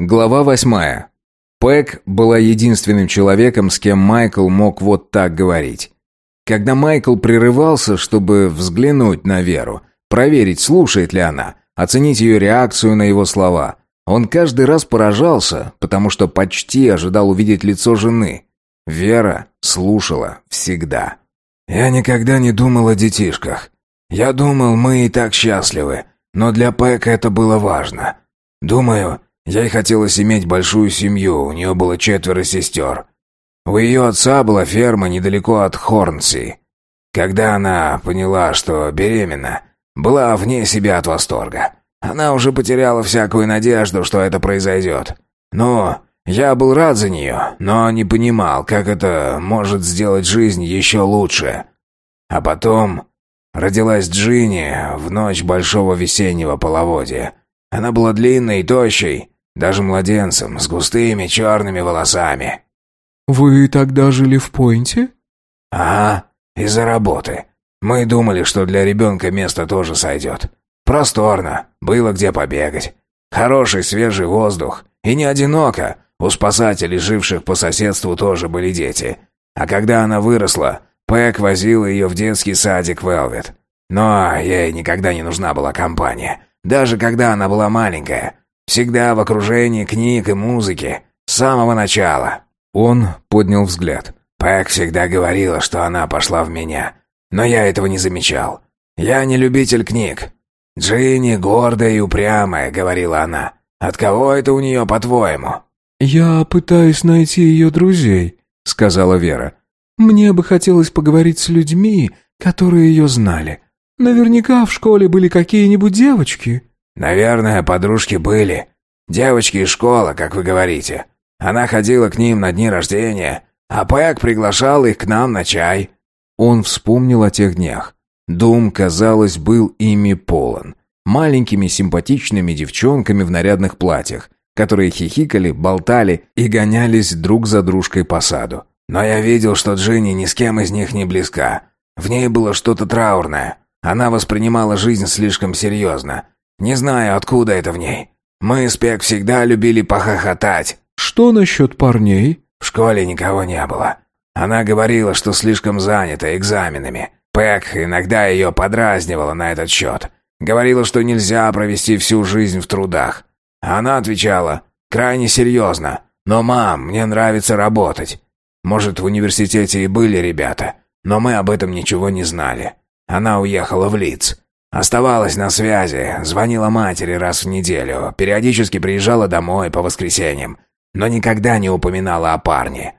Глава восьмая. Пэк была единственным человеком, с кем Майкл мог вот так говорить. Когда Майкл прерывался, чтобы взглянуть на Веру, проверить, слушает ли она, оценить ее реакцию на его слова, он каждый раз поражался, потому что почти ожидал увидеть лицо жены. Вера слушала всегда. «Я никогда не думал о детишках. Я думал, мы и так счастливы, но для Пэка это было важно. Думаю, Ей хотелось иметь большую семью, у нее было четверо сестер. У ее отца была ферма недалеко от Хорнси. Когда она поняла, что беременна, была вне себя от восторга. Она уже потеряла всякую надежду, что это произойдет. Ну, я был рад за нее, но не понимал, как это может сделать жизнь еще лучше. А потом родилась Джинни в ночь большого весеннего половодья. Она была длинной и тощей, даже младенцем, с густыми черными волосами. «Вы тогда жили в Пойнте?» «Ага, из-за работы. Мы думали, что для ребенка место тоже сойдет. Просторно, было где побегать. Хороший свежий воздух. И не одиноко. У спасателей, живших по соседству, тоже были дети. А когда она выросла, Пэк возил ее в детский садик Велвет. Но ей никогда не нужна была компания. Даже когда она была маленькая. Всегда в окружении книг и музыки. С самого начала». Он поднял взгляд. Пэк всегда говорила, что она пошла в меня. Но я этого не замечал. Я не любитель книг. «Джинни гордая и упрямая», — говорила она. «От кого это у нее, по-твоему?» «Я пытаюсь найти ее друзей», — сказала Вера. «Мне бы хотелось поговорить с людьми, которые ее знали. Наверняка в школе были какие-нибудь девочки». «Наверное, подружки были. Девочки из школы, как вы говорите. Она ходила к ним на дни рождения, а Пэк приглашал их к нам на чай». Он вспомнил о тех днях. Дом, казалось, был ими полон. Маленькими симпатичными девчонками в нарядных платьях, которые хихикали, болтали и гонялись друг за дружкой по саду. Но я видел, что Джинни ни с кем из них не близка. В ней было что-то траурное. Она воспринимала жизнь слишком серьезно. Не знаю, откуда это в ней. Мы с Пек всегда любили похохотать». «Что насчет парней?» «В школе никого не было. Она говорила, что слишком занята экзаменами. Пэк иногда ее подразнивала на этот счет. Говорила, что нельзя провести всю жизнь в трудах. Она отвечала, крайне серьезно. «Но, мам, мне нравится работать. Может, в университете и были ребята, но мы об этом ничего не знали. Она уехала в Лидс. Оставалась на связи, звонила матери раз в неделю, периодически приезжала домой по воскресеньям, но никогда не упоминала о парне.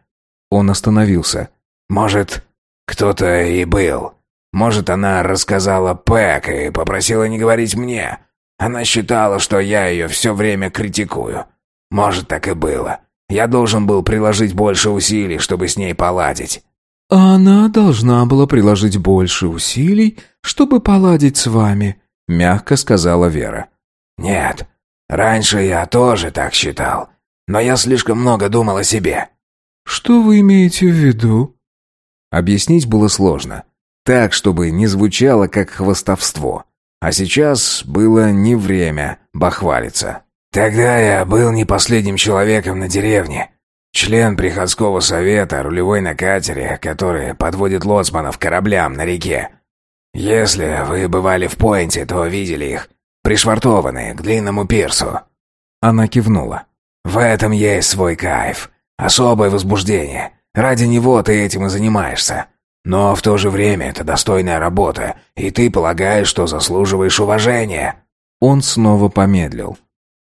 Он остановился. Может, кто-то и был. Может, она рассказала Пэк и попросила не говорить мне. Она считала, что я ее все время критикую. Может, так и было. Я должен был приложить больше усилий, чтобы с ней поладить. «Она должна была приложить больше усилий, чтобы поладить с вами», — мягко сказала Вера. «Нет, раньше я тоже так считал, но я слишком много думал о себе». «Что вы имеете в виду?» Объяснить было сложно. Так, чтобы не звучало как хвастовство. А сейчас было не время бахвалиться. «Тогда я был не последним человеком на деревне. Член приходского совета, рулевой на катере, который подводит лоцманов кораблям на реке. Если вы бывали в Пойнте, то видели их, пришвартованные к длинному пирсу». Она кивнула. «В этом есть свой кайф, особое возбуждение. Ради него ты этим и занимаешься. Но в то же время это достойная работа, и ты полагаешь, что заслуживаешь уважения». Он снова помедлил.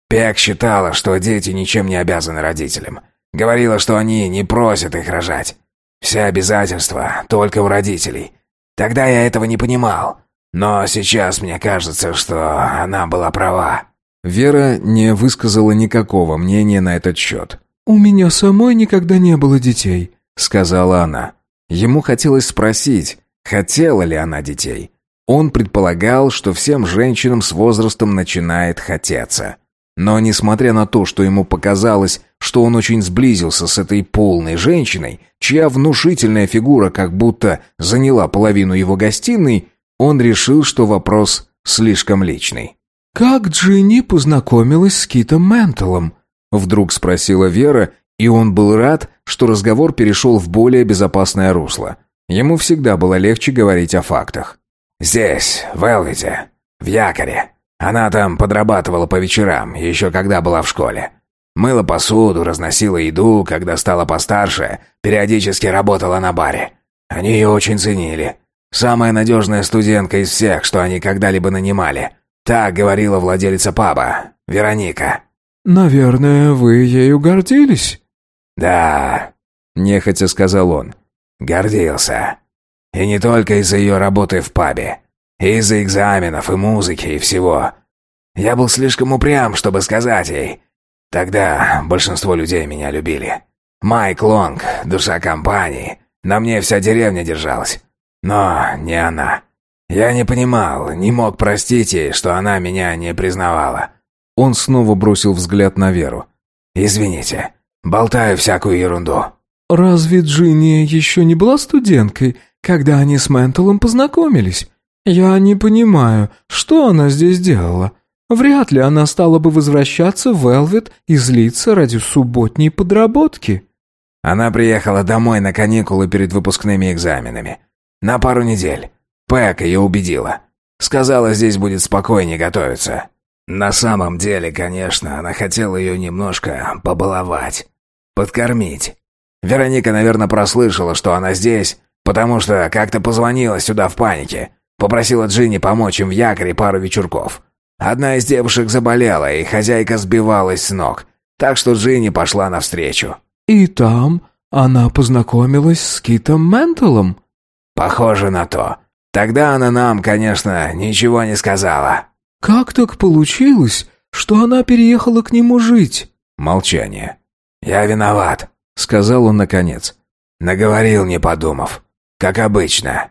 Пек считала, что дети ничем не обязаны родителям. Говорила, что они не просят их рожать. Все обязательства только у родителей. Тогда я этого не понимал. Но сейчас мне кажется, что она была права». Вера не высказала никакого мнения на этот счет. «У меня самой никогда не было детей», — сказала она. Ему хотелось спросить, хотела ли она детей. Он предполагал, что всем женщинам с возрастом начинает хотеться. Но несмотря на то, что ему показалось, что он очень сблизился с этой полной женщиной, чья внушительная фигура как будто заняла половину его гостиной, он решил, что вопрос слишком личный. «Как Джинни познакомилась с Китом Менталом?» Вдруг спросила Вера, и он был рад, что разговор перешел в более безопасное русло. Ему всегда было легче говорить о фактах. «Здесь, в Элвиде, в якоре. Она там подрабатывала по вечерам, еще когда была в школе. Мыла посуду, разносила еду, когда стала постарше, периодически работала на баре. Они ее очень ценили. Самая надежная студентка из всех, что они когда-либо нанимали. Так говорила владелица паба, Вероника. «Наверное, вы ею гордились?» «Да», — нехотя сказал он. «Гордился. И не только из-за ее работы в пабе. Из-за экзаменов и музыки и всего. Я был слишком упрям, чтобы сказать ей. Тогда большинство людей меня любили. Майк Лонг, душа компании. На мне вся деревня держалась. Но не она. Я не понимал, не мог простить ей, что она меня не признавала. Он снова бросил взгляд на Веру. «Извините, болтаю всякую ерунду». «Разве Джинни еще не была студенткой, когда они с Менталом познакомились? Я не понимаю, что она здесь делала. Вряд ли она стала бы возвращаться в Элвет и злиться ради субботней подработки». Она приехала домой на каникулы перед выпускными экзаменами. На пару недель. Пэк ее убедила. Сказала, здесь будет спокойнее готовиться. На самом деле, конечно, она хотела ее немножко побаловать, подкормить. Вероника, наверное, прослышала, что она здесь, потому что как-то позвонила сюда в панике. Попросила Джинни помочь им в якоре пару вечерков. Одна из девушек заболела, и хозяйка сбивалась с ног. Так что Джинни пошла навстречу. «И там она познакомилась с Китом Менталом?» «Похоже на то. Тогда она нам, конечно, ничего не сказала». «Как так получилось, что она переехала к нему жить?» Молчание. «Я виноват», — сказал он наконец. «Наговорил, не подумав. Как обычно».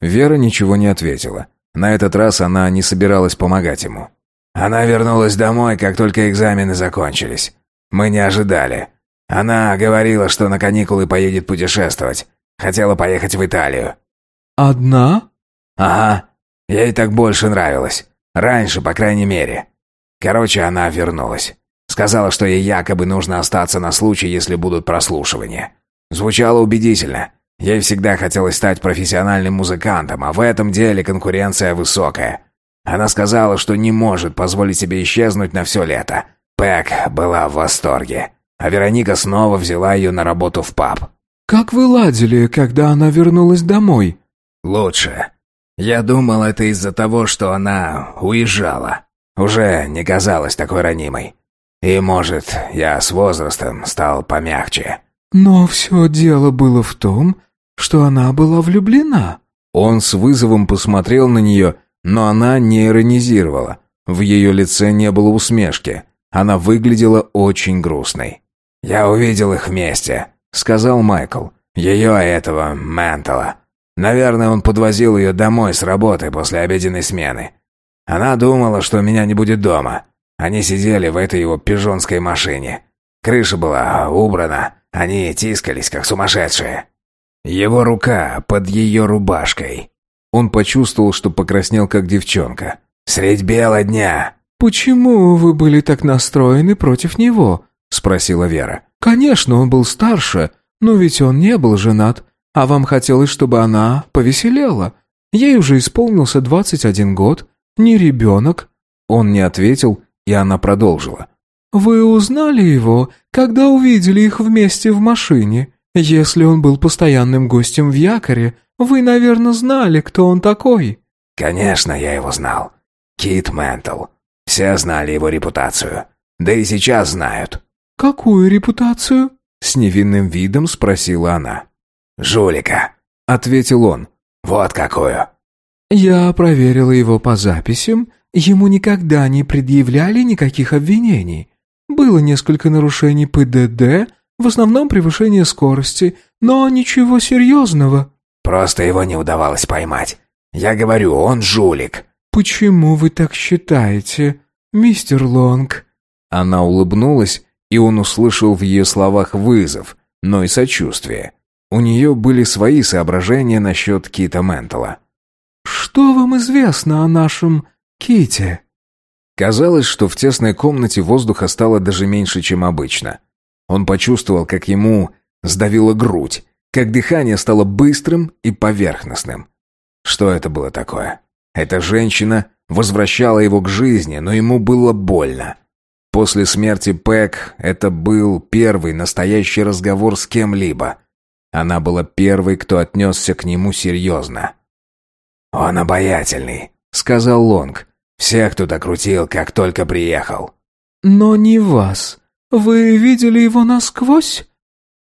Вера ничего не ответила. На этот раз она не собиралась помогать ему. Она вернулась домой, как только экзамены закончились. Мы не ожидали. Она говорила, что на каникулы поедет путешествовать. Хотела поехать в Италию. «Одна?» «Ага. Ей так больше нравилось. Раньше, по крайней мере. Короче, она вернулась. Сказала, что ей якобы нужно остаться на случай, если будут прослушивания. Звучало убедительно. Ей всегда хотелось стать профессиональным музыкантом, а в этом деле конкуренция высокая. Она сказала, что не может позволить себе исчезнуть на все лето. Пэк была в восторге. А Вероника снова взяла ее на работу в паб. «Как вы ладили, когда она вернулась домой?» «Лучше. Я думал, это из-за того, что она уезжала. Уже не казалась такой ранимой. И, может, я с возрастом стал помягче. Но все дело было в том, что она была влюблена. Он с вызовом посмотрел на нее, но она не иронизировала. В ее лице не было усмешки. Она выглядела очень грустной. «Я увидел их вместе», — сказал Майкл. «Ее этого, Ментала. Наверное, он подвозил ее домой с работы после обеденной смены. Она думала, что меня не будет дома. Они сидели в этой его пижонской машине. Крыша была убрана, они тискались, как сумасшедшие. Его рука под ее рубашкой. Он почувствовал, что покраснел, как девчонка. «Средь бела дня!» «Почему вы были так настроены против него?» — спросила Вера. «Конечно, он был старше, но ведь он не был женат. А вам хотелось, чтобы она повеселела. Ей уже исполнился двадцать один год, не ребенок». Он не ответил, и она продолжила. «Вы узнали его, когда увидели их вместе в машине? Если он был постоянным гостем в якоре, вы, наверное, знали, кто он такой». «Конечно, я его знал. Кит Ментл. Все знали его репутацию. Да и сейчас знают». «Какую репутацию?» С невинным видом спросила она. «Жулика», — ответил он. «Вот какую». «Я проверила его по записям. Ему никогда не предъявляли никаких обвинений. Было несколько нарушений ПДД, в основном превышение скорости, но ничего серьезного». «Просто его не удавалось поймать. Я говорю, он жулик». «Почему вы так считаете, мистер Лонг?» Она улыбнулась, и он услышал в ее словах вызов, но и сочувствие. У нее были свои соображения насчет Кита Ментала. «Что вам известно о нашем Ките?» Казалось, что в тесной комнате воздуха стало даже меньше, чем обычно. Он почувствовал, как ему сдавила грудь, как дыхание стало быстрым и поверхностным. Что это было такое? Эта женщина возвращала его к жизни, но ему было больно. После смерти Пэк это был первый настоящий разговор с кем-либо. Она была первой, кто отнесся к нему серьезно. «Он обаятельный», — сказал Лонг. «Всех туда крутил, как только приехал». «Но не вас. Вы видели его насквозь?»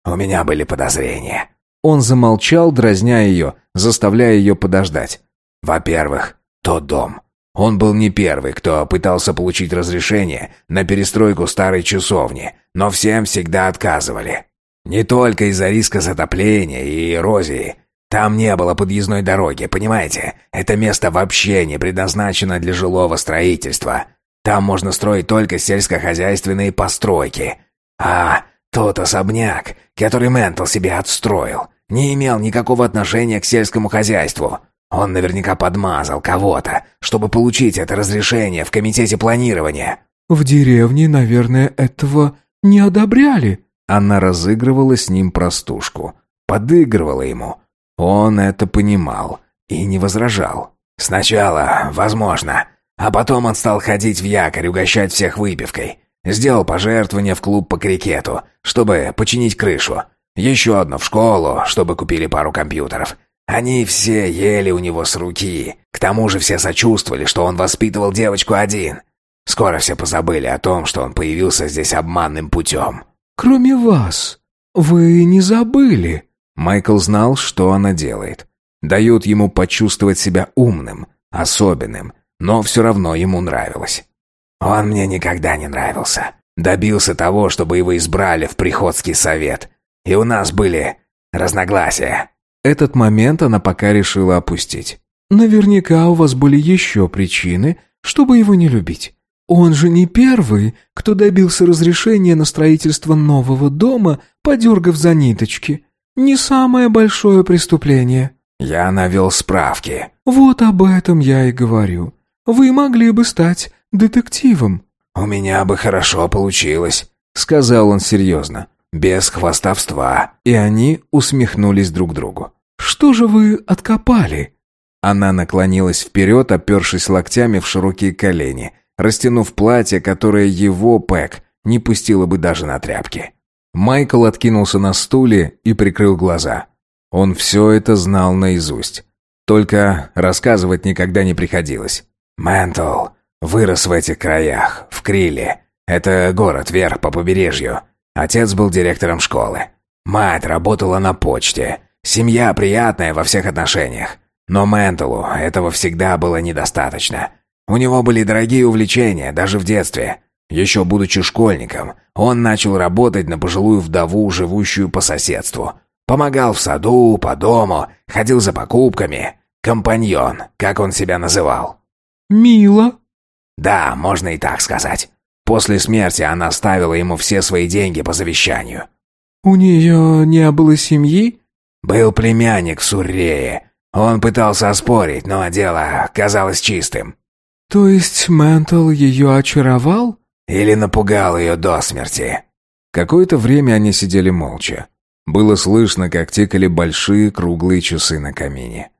«У меня были подозрения». Он замолчал, дразня ее, заставляя ее подождать. «Во-первых, тот дом. Он был не первый, кто пытался получить разрешение на перестройку старой часовни, но всем всегда отказывали. Не только из-за риска затопления и эрозии. Там не было подъездной дороги, понимаете? Это место вообще не предназначено для жилого строительства. Там можно строить только сельскохозяйственные постройки. А тот особняк, который Ментл себе отстроил, не имел никакого отношения к сельскому хозяйству. Он наверняка подмазал кого-то, чтобы получить это разрешение в комитете планирования. В деревне, наверное, этого не одобряли. Она разыгрывала с ним простушку, подыгрывала ему. Он это понимал и не возражал. Сначала, возможно, а потом он стал ходить в якорь, угощать всех выпивкой. Сделал пожертвование в клуб по крикету, чтобы починить крышу. Еще одно в школу, чтобы купили пару компьютеров. Они все ели у него с руки. К тому же все сочувствовали, что он воспитывал девочку один. Скоро все позабыли о том, что он появился здесь обманным путем. «Кроме вас, вы не забыли?» Майкл знал, что она делает. Дает ему почувствовать себя умным, особенным, но все равно ему нравилось. «Он мне никогда не нравился. Добился того, чтобы его избрали в приходский совет. И у нас были разногласия». Этот момент она пока решила опустить. «Наверняка у вас были еще причины, чтобы его не любить. Он же не первый, кто добился разрешения на строительство нового дома, подергав за ниточки. Не самое большое преступление». «Я навел справки». «Вот об этом я и говорю. Вы могли бы стать детективом». «У меня бы хорошо получилось», — сказал он серьезно. «Без хвастовства». И они усмехнулись друг другу. «Что же вы откопали?» Она наклонилась вперед, опершись локтями в широкие колени, растянув платье, которое его, Пэк, не пустило бы даже на тряпки. Майкл откинулся на стуле и прикрыл глаза. Он все это знал наизусть. Только рассказывать никогда не приходилось. «Ментл вырос в этих краях, в Криле. Это город вверх по побережью. Отец был директором школы. Мать работала на почте. Семья приятная во всех отношениях. Но Менталу этого всегда было недостаточно. У него были дорогие увлечения, даже в детстве. Еще будучи школьником, он начал работать на пожилую вдову, живущую по соседству. Помогал в саду, по дому, ходил за покупками. Компаньон, как он себя называл. «Мило?» «Да, можно и так сказать. После смерти она оставила ему все свои деньги по завещанию». «У нее не было семьи?» «Был племянник в Суррее. Он пытался оспорить, но дело казалось чистым». «То есть Ментл ее очаровал?» «Или напугал ее до смерти?» Какое-то время они сидели молча. Было слышно, как тикали большие круглые часы на камине.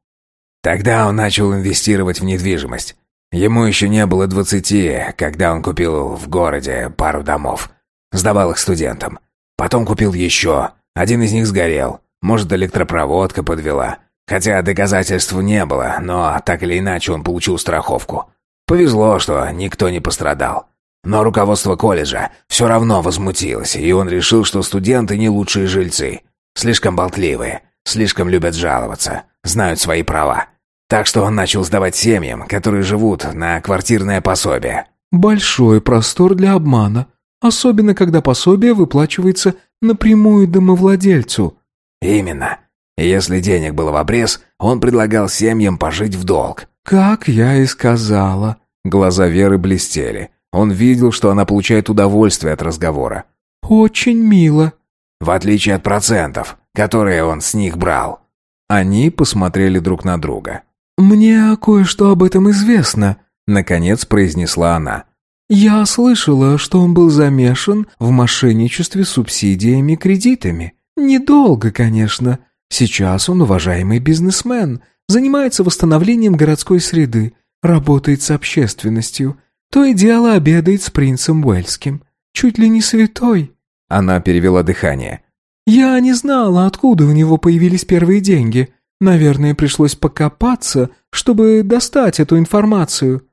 Тогда он начал инвестировать в недвижимость. Ему еще не было двадцати, когда он купил в городе пару домов. Сдавал их студентам. Потом купил еще. Один из них сгорел. Может, электропроводка подвела. Хотя доказательств не было, но так или иначе он получил страховку. Повезло, что никто не пострадал. Но руководство колледжа все равно возмутилось, и он решил, что студенты не лучшие жильцы. Слишком болтливые, слишком любят жаловаться, знают свои права. Так что он начал сдавать семьям, которые живут на квартирное пособие. «Большой простор для обмана, особенно когда пособие выплачивается напрямую домовладельцу». «Именно. Если денег было в обрез, он предлагал семьям пожить в долг. «Как я и сказала». Глаза Веры блестели. Он видел, что она получает удовольствие от разговора. «Очень мило». В отличие от процентов, которые он с них брал. Они посмотрели друг на друга. «Мне кое-что об этом известно», — наконец произнесла она. Я слышала, что он был замешан в мошенничестве субсидиями и кредитами. Недолго, конечно. Сейчас он уважаемый бизнесмен, занимается восстановлением городской среды, работает с общественностью, то и дело обедает с принцем Уэльским. Чуть ли не святой. Она перевела дыхание. Я не знала, откуда у него появились первые деньги. Наверное, пришлось покопаться, чтобы достать эту информацию.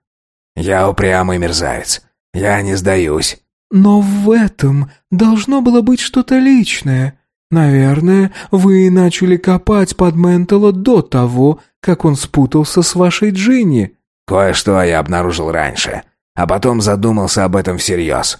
«Я упрямый мерзавец. Я не сдаюсь». «Но в этом должно было быть что-то личное. Наверное, вы начали копать под Ментела до того, как он спутался с вашей Джинни». «Кое-что я обнаружил раньше, а потом задумался об этом всерьез».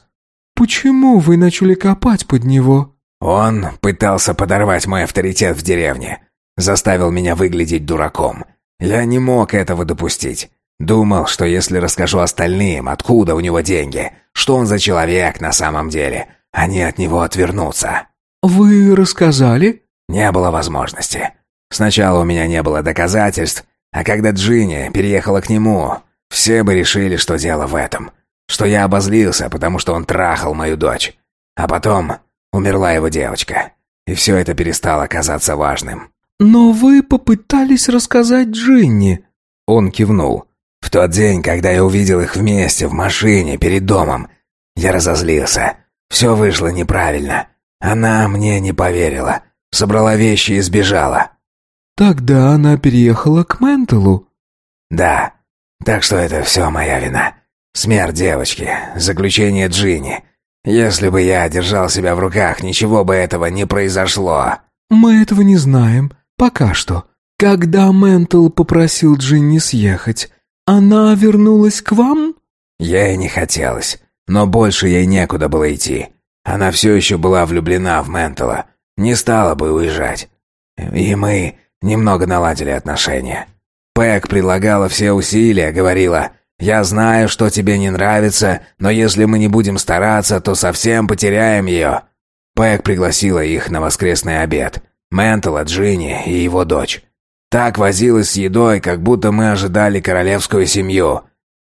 «Почему вы начали копать под него?» «Он пытался подорвать мой авторитет в деревне. Заставил меня выглядеть дураком. Я не мог этого допустить. Думал, что если расскажу остальным, откуда у него деньги, что он за человек на самом деле, они от него отвернутся. «Вы рассказали?» Не было возможности. Сначала у меня не было доказательств, а когда Джинни переехала к нему, все бы решили, что дело в этом. Что я обозлился, потому что он трахал мою дочь. А потом умерла его девочка. И все это перестало казаться важным. «Но вы попытались рассказать Джинни?» Он кивнул. В тот день, когда я увидел их вместе в машине перед домом, я разозлился. Все вышло неправильно. Она мне не поверила. Собрала вещи и сбежала. Тогда она переехала к Ментелу? Да. Так что это все моя вина. Смерть девочки, заключение Джинни. Если бы я держал себя в руках, ничего бы этого не произошло. Мы этого не знаем. Пока что. Когда Ментел попросил Джинни съехать, «Она вернулась к вам?» Ей не хотелось, но больше ей некуда было идти. Она все еще была влюблена в Ментала, не стала бы уезжать. И мы немного наладили отношения. Пэк предлагала все усилия, говорила, «Я знаю, что тебе не нравится, но если мы не будем стараться, то совсем потеряем ее». Пэк пригласила их на воскресный обед. Ментала, Джинни и его дочь. Так возилась с едой, как будто мы ожидали королевскую семью.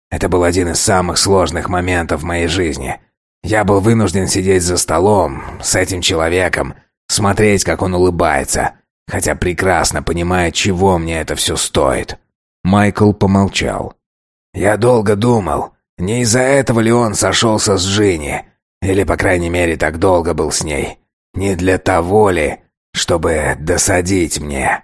Это был один из самых сложных моментов в моей жизни. Я был вынужден сидеть за столом с этим человеком, смотреть, как он улыбается, хотя прекрасно понимает, чего мне это все стоит. Майкл помолчал. Я долго думал, не из-за этого ли он сошелся с Джинни, или, по крайней мере, так долго был с ней. Не для того ли, чтобы досадить мне.